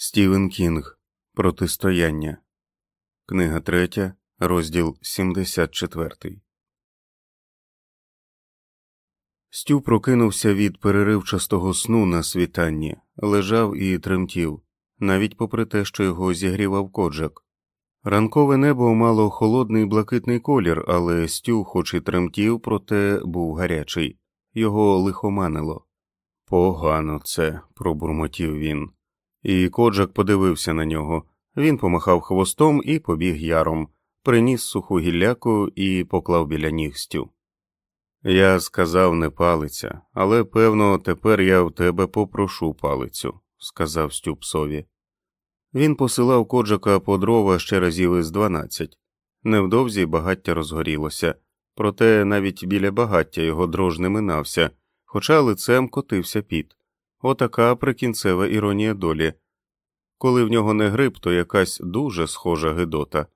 Стівен Кінг Протистояння. Книга 3, розділ 74. Стю прокинувся від переривчастого сну на світанні, лежав і тремтів, навіть попри те, що його зігрівав коджак. Ранкове небо мало холодний блакитний колір, але Стю, хоч і тремтів, проте був гарячий, його лихоманило. Погано це, пробурмотів він. І коджак подивився на нього. Він помахав хвостом і побіг яром, приніс суху гілляку і поклав біля ніг стю. Я сказав не палиця, але певно, тепер я в тебе попрошу палицю, сказав Стю псові. Він посилав коджака по дрова ще разів із дванадцять. Невдовзі багаття розгорілося, проте навіть біля багаття його дрож не минався, хоча лицем котився піт. Отака прикінцева іронія долі. Коли в нього не грип, то якась дуже схожа гидота.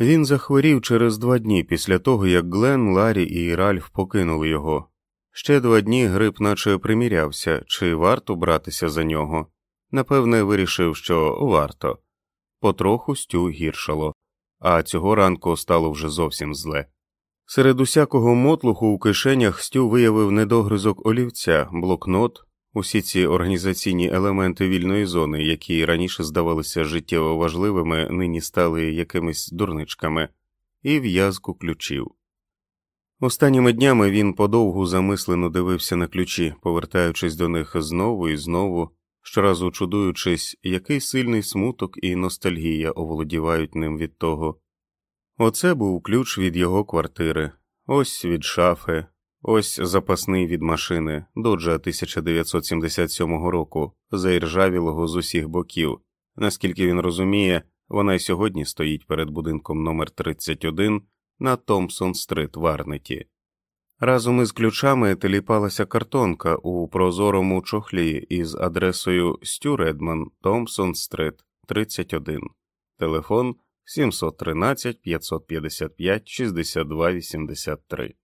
Він захворів через два дні після того, як Глен, Ларі і Ральф покинули його. Ще два дні грип наче примірявся, чи варто братися за нього. Напевне, вирішив, що варто. Потроху стю гіршало, а цього ранку стало вже зовсім зле. Серед усякого мотлуху у кишенях Стю виявив недогризок олівця, блокнот, усі ці організаційні елементи вільної зони, які раніше здавалися життєво важливими, нині стали якимись дурничками, і в'язку ключів. Останніми днями він подовгу замислено дивився на ключі, повертаючись до них знову і знову, щоразу чудуючись, який сильний смуток і ностальгія оволодівають ним від того. Оце був ключ від його квартири, ось від шафи, ось запасний від машини доджа 1977 року, заіржавілого з усіх боків. Наскільки він розуміє, вона й сьогодні стоїть перед будинком номер 31 на Томпсон Стрит в Арнеті. Разом із ключами теліпалася картонка у прозорому чохлі із адресою Стю Редман, Томпсон Стрит, 31, телефон 713 555 62 83.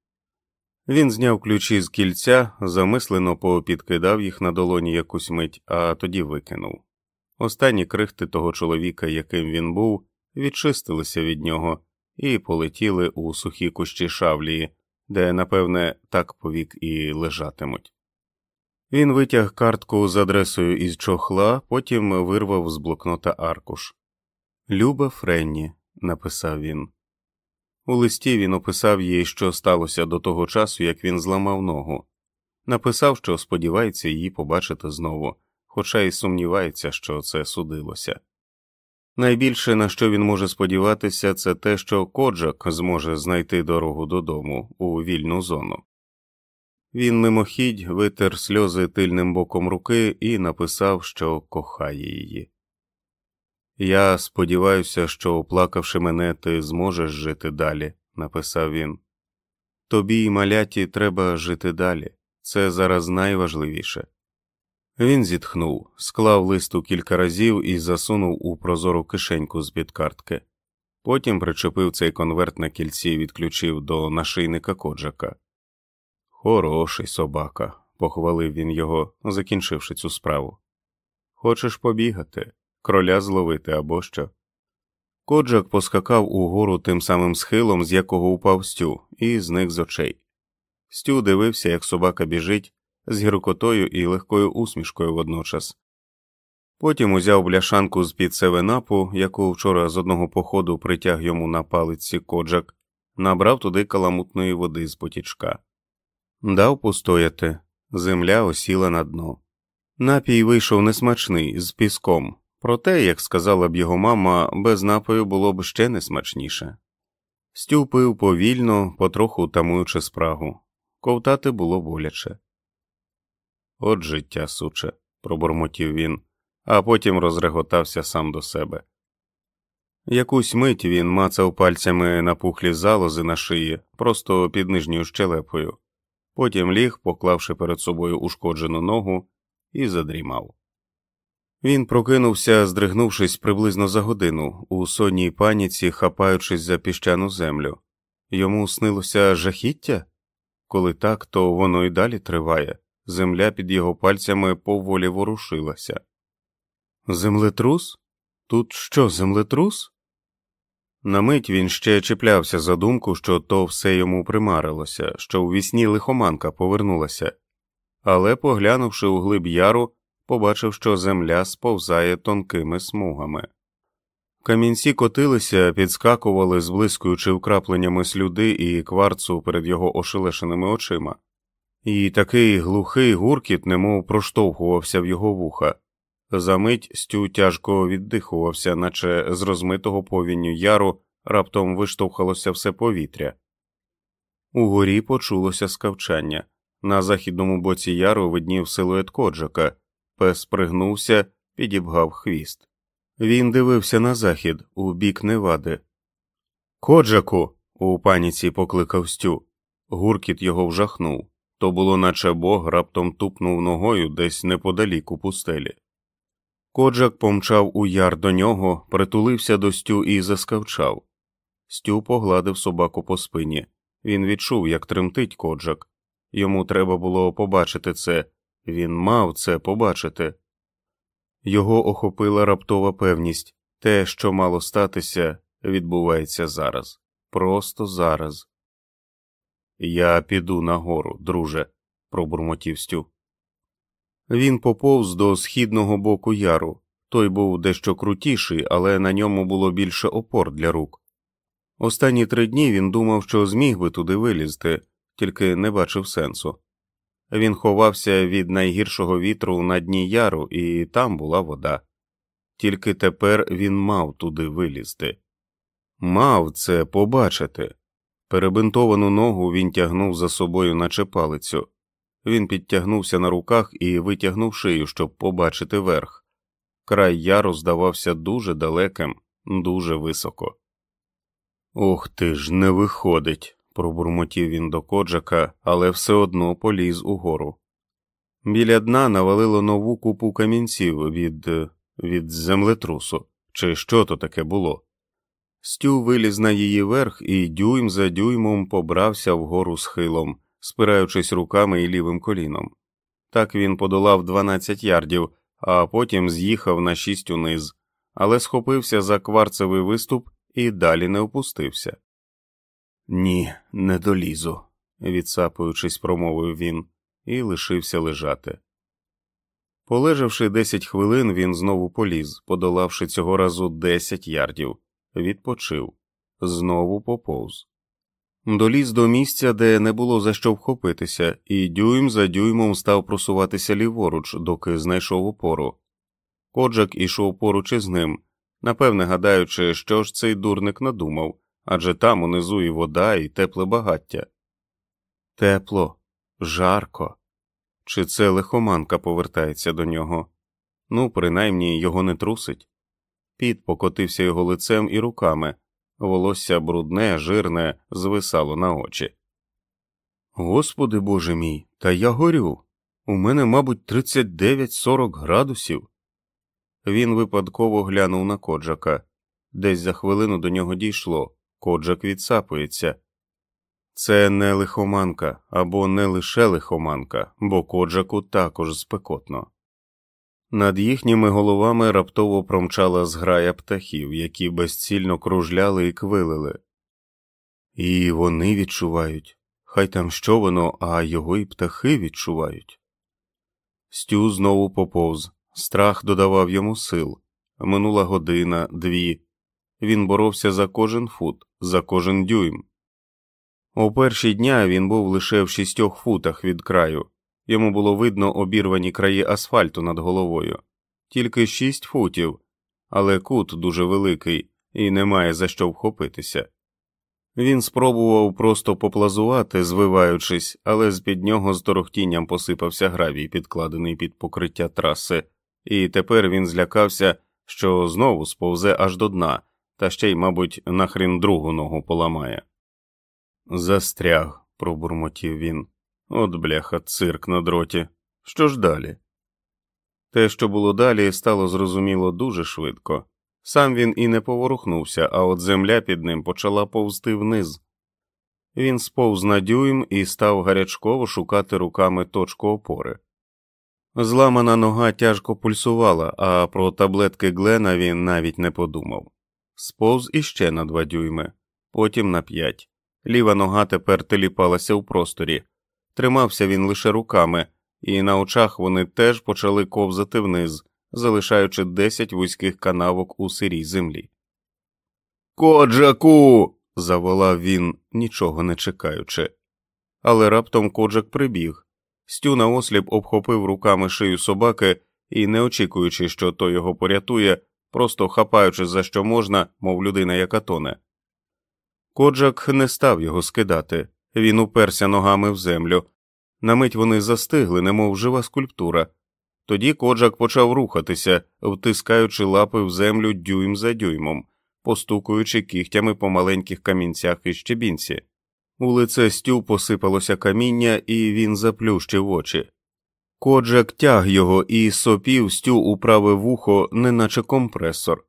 Він зняв ключі з кільця, замислено попідкидав їх на долоні якусь мить, а тоді викинув. Останні крихти того чоловіка, яким він був, відчистилися від нього і полетіли у сухі кущі шавлії, де, напевне, так повік і лежатимуть. Він витяг картку з адресою із чохла, потім вирвав з блокнота аркуш. Люба Френні, написав він. У листі він описав їй, що сталося до того часу, як він зламав ногу, написав, що сподівається її побачити знову, хоча й сумнівається, що це судилося. Найбільше на що він може сподіватися, це те, що Коджак зможе знайти дорогу додому у вільну зону. Він мимохідь витер сльози тильним боком руки і написав, що кохає її. Я сподіваюся, що, оплакавши мене, ти зможеш жити далі, написав він. Тобі й маляті треба жити далі, це зараз найважливіше. Він зітхнув, склав листу кілька разів і засунув у прозору кишеньку з під картки. Потім причепив цей конверт на кільці і відключив до нашийника коджака. Хороший собака, похвалив він його, закінчивши цю справу. Хочеш побігати? Кроля зловити або що. Коджак поскакав угору тим самим схилом, з якого упав Стю, і зник з очей. Стю дивився, як собака біжить, з гіркотою і легкою усмішкою водночас. Потім узяв бляшанку з під севенапу, яку вчора з одного походу притяг йому на палиці коджак, набрав туди каламутної води з потічка. Дав постояти, земля осіла на дно. Напій вийшов несмачний, з піском, Проте, як сказала б його мама, без напою було б ще не смачніше. Стю пив повільно, потроху тамуючи спрагу, ковтати було боляче. От життя, суче, пробурмотів він, а потім розреготався сам до себе. Якусь мить він мацав пальцями напухлі залози на шиї, просто під нижньою щелепою, потім ліг, поклавши перед собою ушкоджену ногу, і задрімав. Він прокинувся, здригнувшись приблизно за годину, у сонній паніці, хапаючись за піщану землю. Йому снилося жахіття? Коли так, то воно й далі триває, земля під його пальцями поволі ворушилася. Землетрус? Тут що, землетрус? На мить він ще чіплявся за думку, що то все йому примарилося, що у вісні лихоманка повернулася, але, поглянувши у глиб яру, побачив, що земля сповзає тонкими смугами. Камінці котилися, підскакували, зблискуючи вкрапленнями слюди і кварцу перед його ошелешеними очима, і такий глухий гуркіт, немов проштовхувався в його вуха. Замить Стю тяжко віддихувався, наче з розмитого повінню яру раптом виштовхалося все повітря. Угорі почулося скавчання. На західному боці яру виднів силует коджака, пес пригнувся, підібгав хвіст. Він дивився на захід, у бік Невади. Коджаку. у паніці покликав Стю. Гуркіт його вжахнув. То було, наче бог раптом тупнув ногою десь неподалік у пустелі. Коджак помчав у яр до нього, притулився до Стю і заскавчав. Стю погладив собаку по спині. Він відчув, як тремтить коджак. Йому треба було побачити це, він мав це побачити. Його охопила раптова певність те, що мало статися, відбувається зараз, просто зараз. Я піду нагору, друже, пробурмотів Стю. Він поповз до східного боку яру. Той був дещо крутіший, але на ньому було більше опор для рук. Останні три дні він думав, що зміг би туди вилізти, тільки не бачив сенсу. Він ховався від найгіршого вітру на дні яру, і там була вода. Тільки тепер він мав туди вилізти. Мав це побачити. Перебинтовану ногу він тягнув за собою, наче палицю. Він підтягнувся на руках і витягнув шию, щоб побачити верх. Край яру здавався дуже далеким, дуже високо. Ох ти ж, не виходить, пробурмотів він до коджака, але все одно поліз угору. Біля дна навалило нову купу камінців від від землетрусу, чи що то таке було. Стю виліз на її верх і дюйм за дюймом побрався вгору схилом, спираючись руками і лівим коліном. Так він подолав 12 ярдів, а потім з'їхав на шість униз, але схопився за кварцевий виступ і далі не опустився. Ні, не долізу, відсапуючись, промовив він, і лишився лежати. Полежавши десять хвилин, він знову поліз, подолавши цього разу десять ярдів, відпочив, знову поповз. Доліз до місця, де не було за що вхопитися, і дюйм за дюймом став просуватися ліворуч, доки знайшов опору. Коджак ішов поруч із ним, напевне гадаючи, що ж цей дурник надумав адже там унизу і вода, і тепле багаття. Тепло, жарко. Чи це лихоманка повертається до нього? Ну, принаймні його не трусить. Піт покотився його лицем і руками, волосся брудне, жирне, звисало на очі. Господи боже мій, та я горю. У мене, мабуть, 39-40 градусів. Він випадково глянув на коджака. Десь за хвилину до нього дійшло. Коджак відсапується. Це не лихоманка або не лише лихоманка, бо коджаку також спекотно. Над їхніми головами раптово промчала зграя птахів, які безцільно кружляли і квилили. І вони відчувають хай там що воно, а його і птахи відчувають. Стю знову поповз, страх додавав йому сил. Минула година, дві. Він боровся за кожен фут, за кожен дюйм. У перші дня він був лише в шістьох футах від краю, йому було видно обірвані краї асфальту над головою, тільки шість футів, але кут дуже великий і немає за що вхопитися. Він спробував просто поплазувати, звиваючись, але з під нього з торохтінням посипався гравій, підкладений під покриття траси, і тепер він злякався, що знову сповзе аж до дна, та ще й, мабуть, нахрін другу ногу поламає. Застряг, пробурмотів він. От бляха, цирк на дроті. Що ж далі? Те, що було далі, стало зрозуміло дуже швидко. Сам він і не поворухнувся, а от земля під ним почала повзти вниз. Він сповз на дюйм і став гарячково шукати руками точку опори. Зламана нога тяжко пульсувала, а про таблетки Глена він навіть не подумав. Сповз іще на два дюйми, потім на п'ять. Ліва нога тепер теліпалася у просторі. Тримався він лише руками, і на очах вони теж почали ковзати вниз, залишаючи десять вузьких канавок у сирій землі. Коджаку. заволав він, нічого не чекаючи. Але раптом коджак прибіг. Стю наосліп обхопив руками шию собаки і, не очікуючи, що той його порятує, просто хапаючи за що можна, мов людина, яка тоне. Коджак не став його скидати, він уперся ногами в землю. На мить вони застигли, немов жива скульптура. Тоді коджак почав рухатися, втискаючи лапи в землю дюйм за дюймом, постукуючи кігтями по маленьких камінцях і щебінці. У лице стю посипалося каміння, і він заплющив очі. Коджак тяг його і сопів стю у праве вухо, неначе компресор.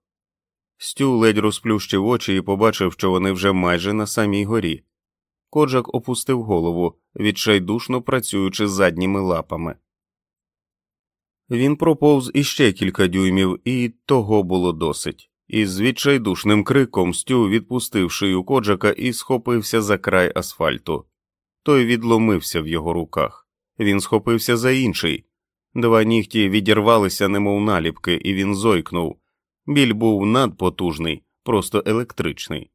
Стю ледь розплющив очі і побачив, що вони вже майже на самій горі. Коджак опустив голову, відчайдушно працюючи задніми лапами. Він проповз іще кілька дюймів, і того було досить. Із відчайдушним криком Стю відпустив шию коджака і схопився за край асфальту. Той відломився в його руках. Він схопився за інший. Два нігті відірвалися, немов наліпки, і він зойкнув. Біль був надпотужний, просто електричний.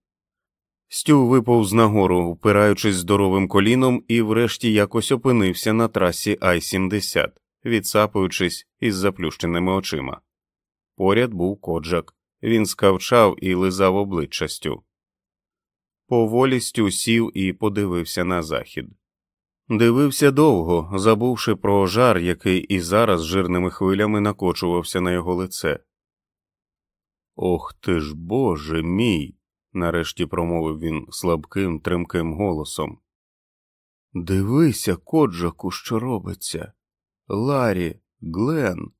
Стю виповз нагору, впираючись здоровим коліном, і врешті якось опинився на трасі Ай 70 відсапуючись із заплющеними очима. Поряд був коджак. Він скавчав і лизав обличчя Стю. Поволі Стю сів і подивився на захід. Дивився довго, забувши про жар, який і зараз жирними хвилями накочувався на його лице. Ох ти ж боже мій, нарешті промовив він слабким, тремким голосом. Дивися, коджаку, що робиться. Ларі, Глен,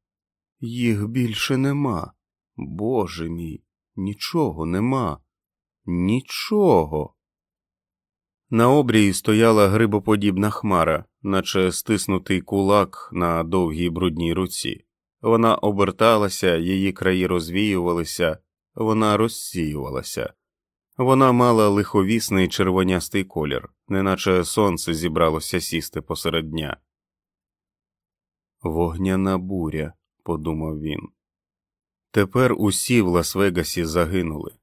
їх більше нема. Боже мій, нічого нема, нічого. На обрії стояла грибоподібна хмара, наче стиснутий кулак на довгій брудній руці. Вона оберталася, її краї розвіювалися, вона розсіювалася. Вона мала лиховісний червонястий колір, неначе сонце зібралося сісти посеред дня. Вогняна буря, подумав він. Тепер усі в Лас-Вегасі загинули.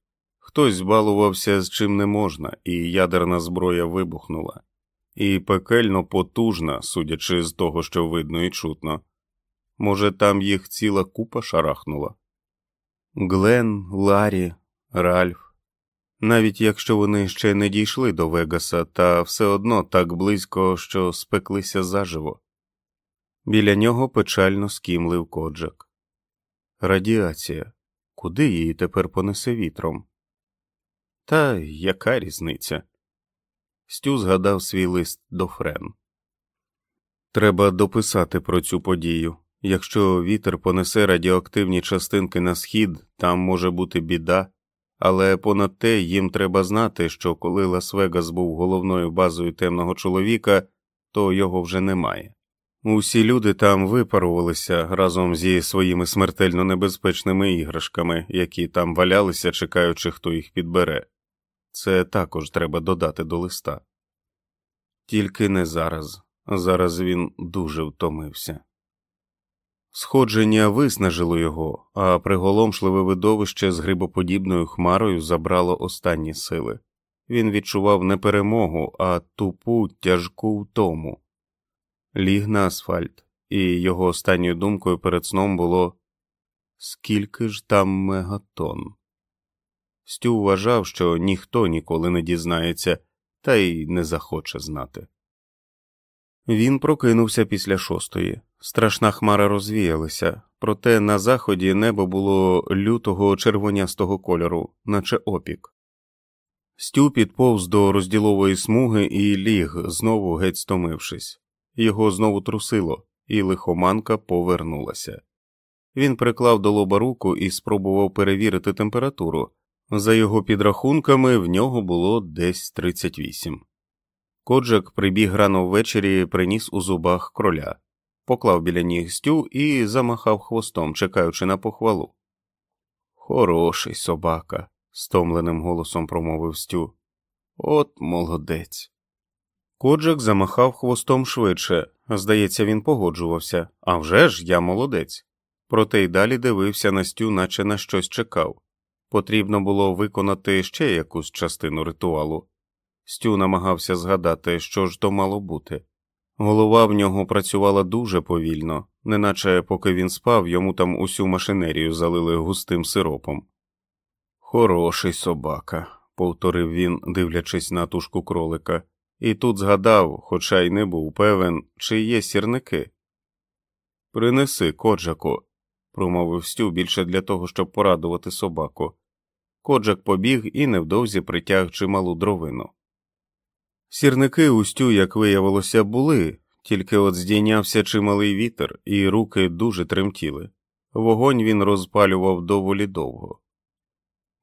Хтось збалувався з чим не можна, і ядерна зброя вибухнула, і пекельно потужна, судячи з того, що видно і чутно. Може, там їх ціла купа шарахнула. Глен, Ларі, Ральф. Навіть якщо вони ще не дійшли до Вегаса, та все одно так близько, що спеклися заживо. Біля нього печально скімлив коджак. Радіація. Куди її тепер понесе вітром? Та яка різниця? Стю згадав свій лист до Френ. Треба дописати про цю подію. Якщо вітер понесе радіоактивні частинки на схід, там може бути біда, але понад те їм треба знати, що коли Лас-Вегас був головною базою темного чоловіка, то його вже немає. Усі люди там випарувалися разом зі своїми смертельно небезпечними іграшками, які там валялися, чекаючи, хто їх підбере. Це також треба додати до листа. Тільки не зараз. Зараз він дуже втомився. Сходження виснажило його, а приголомшливе видовище з грибоподібною хмарою забрало останні сили. Він відчував не перемогу, а тупу тяжку втому ліг на асфальт, і його останньою думкою перед сном було скільки ж там мегатон. Стю вважав, що ніхто ніколи не дізнається, та й не захоче знати. Він прокинувся після шостої. Страшна хмара розвіялася, проте на заході небо було лютого червонястого кольору, наче опік. Стю підповз до розділової смуги і ліг, знову геть стомившись. Його знову трусило, і лихоманка повернулася. Він приклав до лоба руку і спробував перевірити температуру. За його підрахунками, в нього було десь 38. Коджак прибіг рано ввечері, приніс у зубах кроля. поклав біля ніг стю і замахав хвостом, чекаючи на похвалу. Хороший собака, стомленим голосом промовив Стю. От молодець. Коджак замахав хвостом швидше, здається, він погоджувався. «А вже ж я молодець. Проте й далі дивився на Стю, наче на щось чекав. Потрібно було виконати ще якусь частину ритуалу. Стю намагався згадати, що ж то мало бути. Голова в нього працювала дуже повільно, неначе поки він спав, йому там усю машинерію залили густим сиропом. Хороший собака, повторив він, дивлячись на тушку кролика, і тут згадав, хоча й не був певен, чи є сірники. Принеси, коджаку, промовив Стю більше для того, щоб порадувати собаку. Коджак побіг і невдовзі притяг чималу дровину. Сірники у Стю, як виявилося, були, тільки от здійнявся чималий вітер, і руки дуже тремтіли. Вогонь він розпалював доволі довго.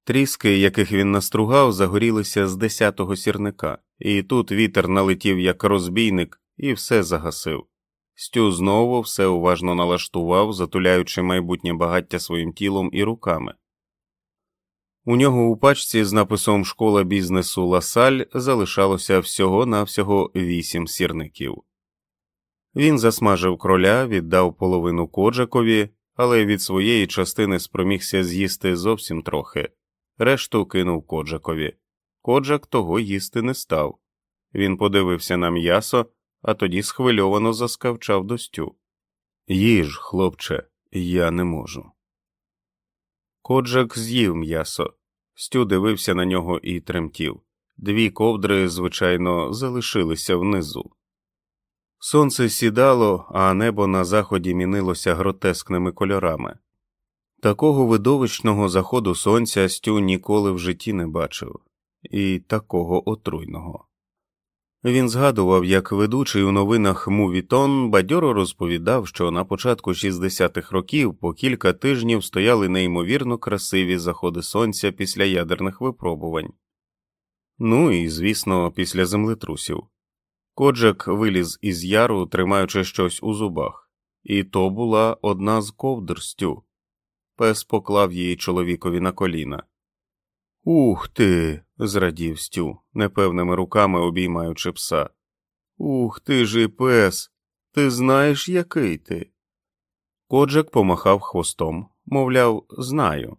Тріски, яких він настругав, загорілися з десятого сірника, і тут вітер налетів як розбійник і все загасив. Стю знову все уважно налаштував, затуляючи майбутнє багаття своїм тілом і руками. У нього у пачці з написом Школа бізнесу Ласаль залишалося всього навсього вісім сірників. Він засмажив кроля, віддав половину коджакові, але від своєї частини спромігся з'їсти зовсім трохи, решту кинув коджакові. Коджак того їсти не став. Він подивився на м'ясо, а тоді схвильовано заскавчав до стю. Їж, хлопче, я не можу. Коджак з'їв м'ясо. Стю дивився на нього і тремтів. Дві ковдри, звичайно, залишилися внизу. Сонце сідало, а небо на заході мінилося гротескними кольорами. Такого видовищного заходу сонця Стю ніколи в житті не бачив, і такого отруйного. Він згадував, як ведучий у новинах Мувітон бадьоро розповідав, що на початку 60-х років по кілька тижнів стояли неймовірно красиві заходи сонця після ядерних випробувань. Ну і, звісно, після землетрусів. Коджак виліз із яру, тримаючи щось у зубах, і то була одна з ковдр Стю. Пес поклав її чоловікові на коліна. Ух ти. зрадів Стю, непевними руками обіймаючи пса. Ух ти ж і пес. Ти знаєш, який ти? Коджак помахав хвостом, мовляв, знаю.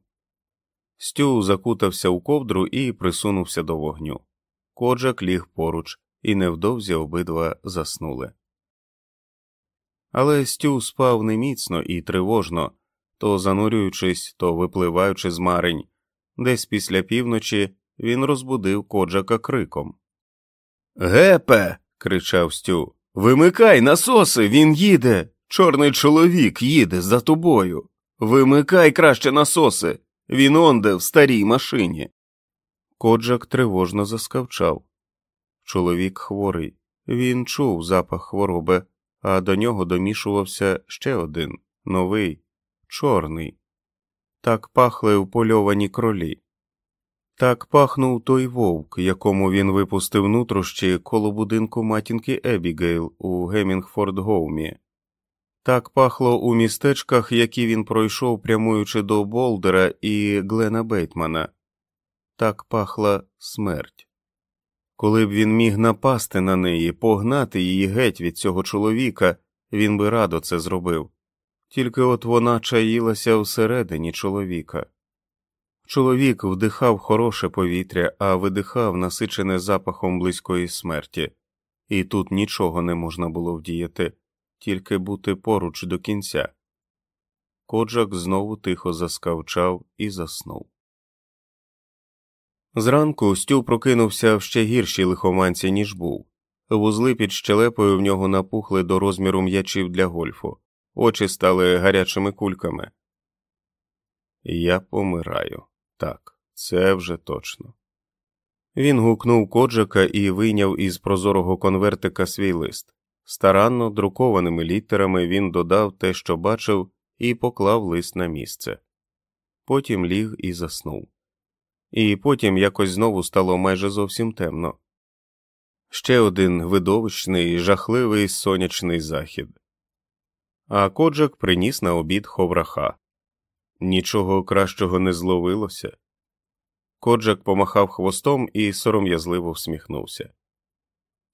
Стю закутався у ковдру і присунувся до вогню. Коджак ліг поруч, і невдовзі обидва заснули. Але Стю спав неміцно і тривожно, то занурюючись, то випливаючи з марень. Десь після півночі він розбудив коджака криком. Гепе. кричав Стю. Вимикай насоси, він їде. Чорний чоловік їде за тобою. Вимикай краще насоси. Він онде в старій машині. Коджак тривожно заскавчав. Чоловік хворий. Він чув запах хвороби, а до нього домішувався ще один новий, чорний. Так пахли впольовані кролі. Так пахнув той вовк, якому він випустив нутрощі коло будинку матінки Ебігейл у Гемінгфорд Гоумі. Так пахло у містечках, які він пройшов, прямуючи до Болдера і Глена Бейтмана. Так пахла смерть. Коли б він міг напасти на неї, погнати її геть від цього чоловіка, він би радо це зробив. Тільки от вона чаїлася всередині чоловіка. Чоловік вдихав хороше повітря, а видихав насичене запахом близької смерті, і тут нічого не можна було вдіяти, тільки бути поруч до кінця. Коджак знову тихо заскавчав і заснув. Зранку Стю прокинувся в ще гіршій лихоманці, ніж був. Вузли під щелепою в нього напухли до розміру м'ячів для гольфу, очі стали гарячими кульками. Я помираю. Так, це вже точно. Він гукнув коджака і вийняв із прозорого конвертика свій лист. Старанно друкованими літерами він додав те, що бачив, і поклав лист на місце. Потім ліг і заснув. І потім якось знову стало майже зовсім темно. Ще один видовищний, жахливий сонячний захід. А коджак приніс на обід ховраха. Нічого кращого не зловилося. Коджак помахав хвостом і сором'язливо всміхнувся.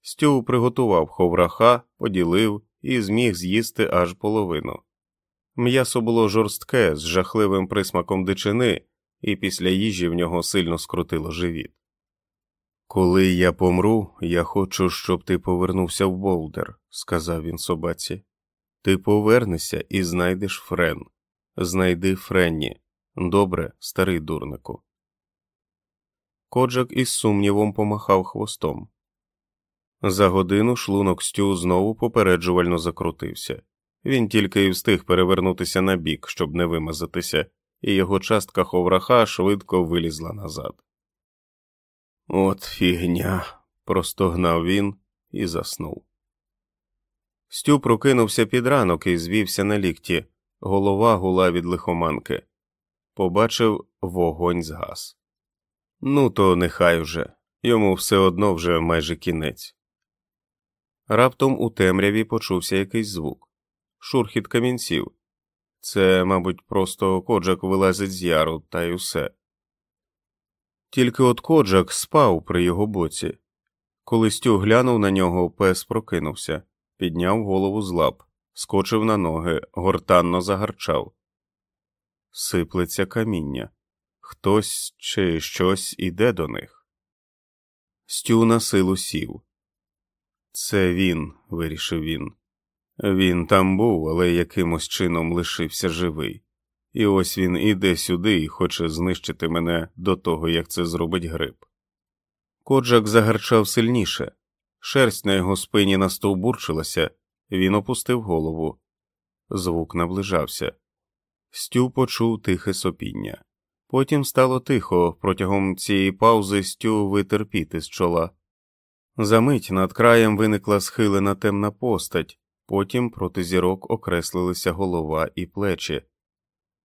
Стю приготував ховраха, поділив і зміг з'їсти аж половину. М'ясо було жорстке, з жахливим присмаком дичини, і після їжі в нього сильно скрутило живіт. Коли я помру, я хочу, щоб ти повернувся в Болдер, сказав він собаці. Ти повернешся і знайдеш Френ. Знайди Френні. Добре, старий дурнику. Коджак із сумнівом помахав хвостом. За годину шлунок Стю знову попереджувально закрутився. Він тільки й встиг перевернутися на бік, щоб не вимазатися, і його частка ховраха швидко вилізла назад. От фігня, простогнав він і заснув. Стю прокинувся під ранок і звівся на лікті, голова гула від лихоманки. Побачив вогонь згас. Ну, то нехай уже, йому все одно вже майже кінець. Раптом у темряві почувся якийсь звук шурхіт камінців. Це, мабуть, просто коджак вилазить з яру, та й усе. Тільки от коджак спав при його боці. Коли Стю глянув на нього, пес прокинувся, підняв голову з лап, скочив на ноги, гортанно загарчав. Сиплеться каміння. Хтось чи щось іде до них. Стю на силу сів. Це він, вирішив він. Він там був, але якимось чином лишився живий. І ось він іде сюди і хоче знищити мене до того, як це зробить гриб. Коджак загарчав сильніше, шерсть на його спині настовбурчилася, він опустив голову. Звук наближався. Стю почув тихе сопіння. Потім стало тихо, протягом цієї паузи Стю витерпіти з чола. Замить над краєм виникла схилена темна постать, потім проти зірок окреслилися голова і плечі.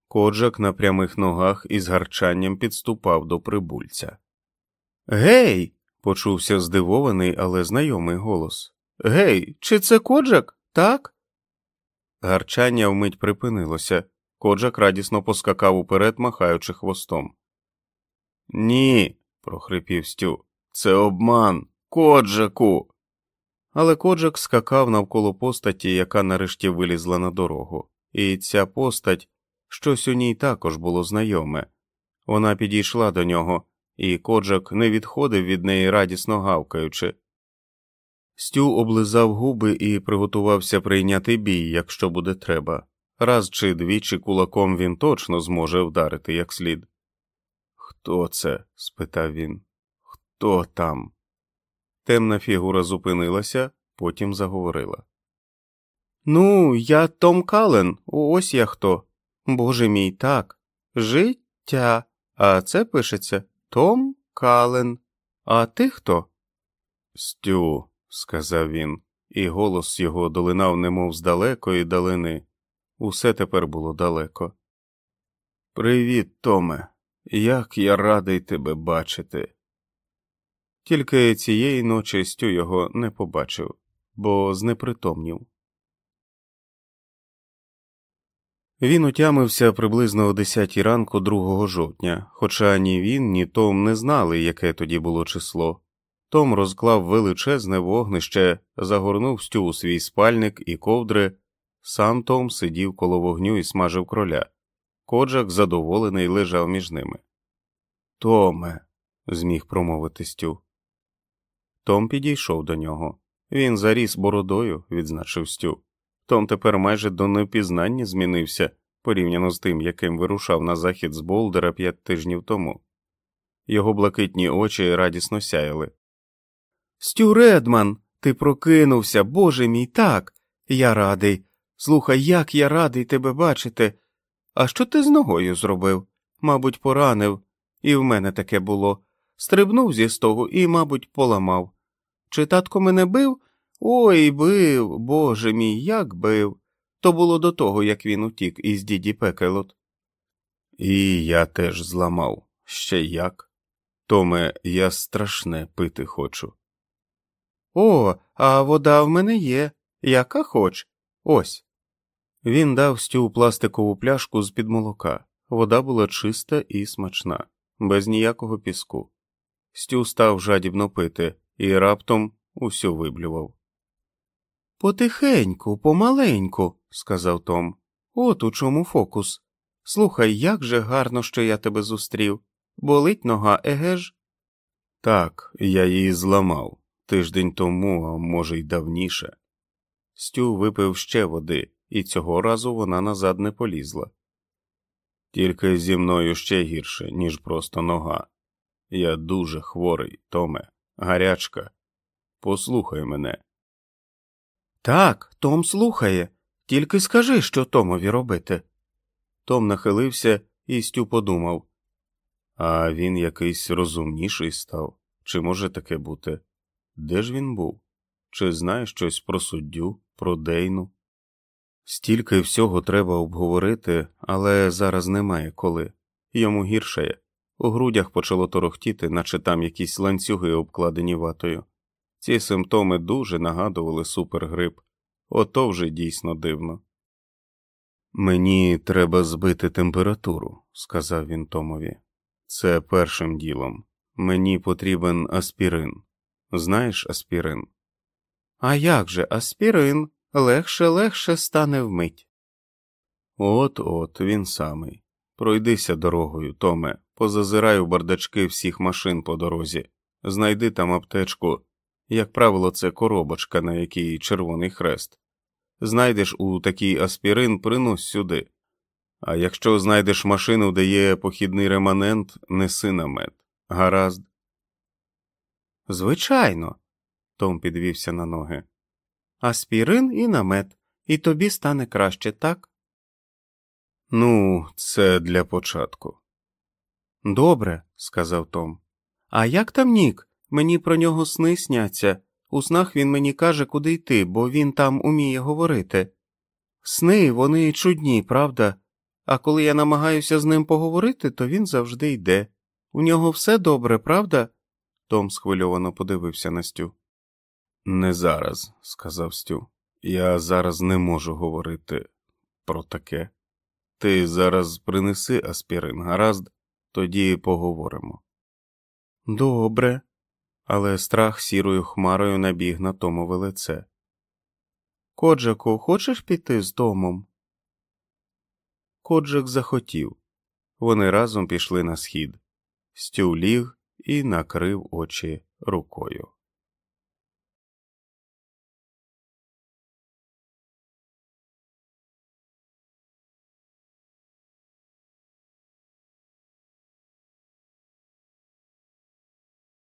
Коджак на прямих ногах із гарчанням підступав до прибульця. Гей. Почувся здивований, але знайомий голос. Гей, чи це коджак, так? Гарчання вмить припинилося. Коджак радісно поскакав уперед, махаючи хвостом. Ні, прохрипів Стю, це обман. Коджаку. Але коджак скакав навколо постаті, яка нарешті вилізла на дорогу, і ця постать щось у ній також було знайоме. Вона підійшла до нього, і коджак не відходив від неї радісно гавкаючи. Стю облизав губи і приготувався прийняти бій, якщо буде треба. Раз чи двічі кулаком він точно зможе вдарити як слід. Хто це? спитав він. Хто там? Темна фігура зупинилася, потім заговорила. Ну, я Том Кален, ось я хто. Боже мій так. Життя. А це пишеться Том Кален. А ти хто? Стю, сказав він, і голос його долинав, немов з далекої далини. Усе тепер було далеко. Привіт, Томе, як я радий тебе бачити. Тільки цієї ночі Стю його не побачив, бо знепритомнів. Він утямився приблизно о 10 ранку 2 жовтня, хоча ні він, ні Том не знали, яке тоді було число. Том розклав величезне вогнище, загорнув Стю у свій спальник і ковдри. Сам Том сидів коло вогню і смажив кроля. Коджак задоволений лежав між ними. Томе, зміг промовити Стю. Том підійшов до нього. Він заріс бородою, відзначив Стю. Том тепер майже до непізнання змінився порівняно з тим, яким вирушав на захід з Болдера п'ять тижнів тому. Його блакитні очі радісно сяяли. Стю Редман, ти прокинувся, боже мій так. Я радий. Слухай, як я радий тебе бачити. А що ти з ногою зробив? Мабуть, поранив, і в мене таке було. Стрибнув зі стогу і, мабуть, поламав. Чи татко мене бив? Ой бив, боже мій, як бив. То було до того, як він утік із діді Пекелот. І я теж зламав. Ще як. Томе, я страшне пити хочу. О, а вода в мене є. Яка хоч? Ось. Він дав Стю пластикову пляшку з під молока. Вода була чиста і смачна, без ніякого піску. Стю став жадібно пити і раптом усю виблював. Потихеньку, помаленьку, сказав Том. От у чому фокус. Слухай, як же гарно, що я тебе зустрів. Болить нога, еге ж? Так, я її зламав тиждень тому, а може, й давніше. Стю випив ще води, і цього разу вона назад не полізла. Тільки зі мною ще гірше, ніж просто нога. Я дуже хворий, Томе, гарячка. Послухай мене. Так, Том слухає. Тільки скажи, що Томові робити. Том нахилився і Стю подумав а він якийсь розумніший став. Чи може таке бути? Де ж він був? Чи знає щось про суддю, про Дейну? Стільки всього треба обговорити, але зараз немає коли. Йому гіршає. У грудях почало торохтіти, наче там якісь ланцюги обкладені ватою. Ці симптоми дуже нагадували супергрип. Ото вже дійсно дивно. Мені треба збити температуру, сказав він Томові. Це першим ділом. Мені потрібен аспірин. Знаєш аспірин? А як же аспірин? Легше легше стане вмить. От от він самий. Пройдися дорогою, Томе, позазирай у бардачки всіх машин по дорозі, знайди там аптечку. Як правило, це коробочка, на якій червоний хрест. Знайдеш у такий аспірин, принось сюди. А якщо знайдеш машину, де є похідний реманент, неси намет. Гаразд. Звичайно. Том підвівся на ноги. Аспірин і намет, і тобі стане краще, так? Ну, це для початку. Добре, сказав Том. А як там Нік? Мені про нього сни сняться. У снах він мені каже, куди йти, бо він там уміє говорити. Сни вони чудні, правда? А коли я намагаюся з ним поговорити, то він завжди йде. У нього все добре, правда? Том схвильовано подивився на Стю. Не зараз, сказав Стю. Я зараз не можу говорити про таке. Ти зараз принеси аспірин, гаразд, тоді поговоримо. Добре, але страх сірою хмарою набіг на Томове лице. Коджаку, хочеш піти з домом? Коджак захотів. Вони разом пішли на схід. Стю ліг і накрив очі рукою.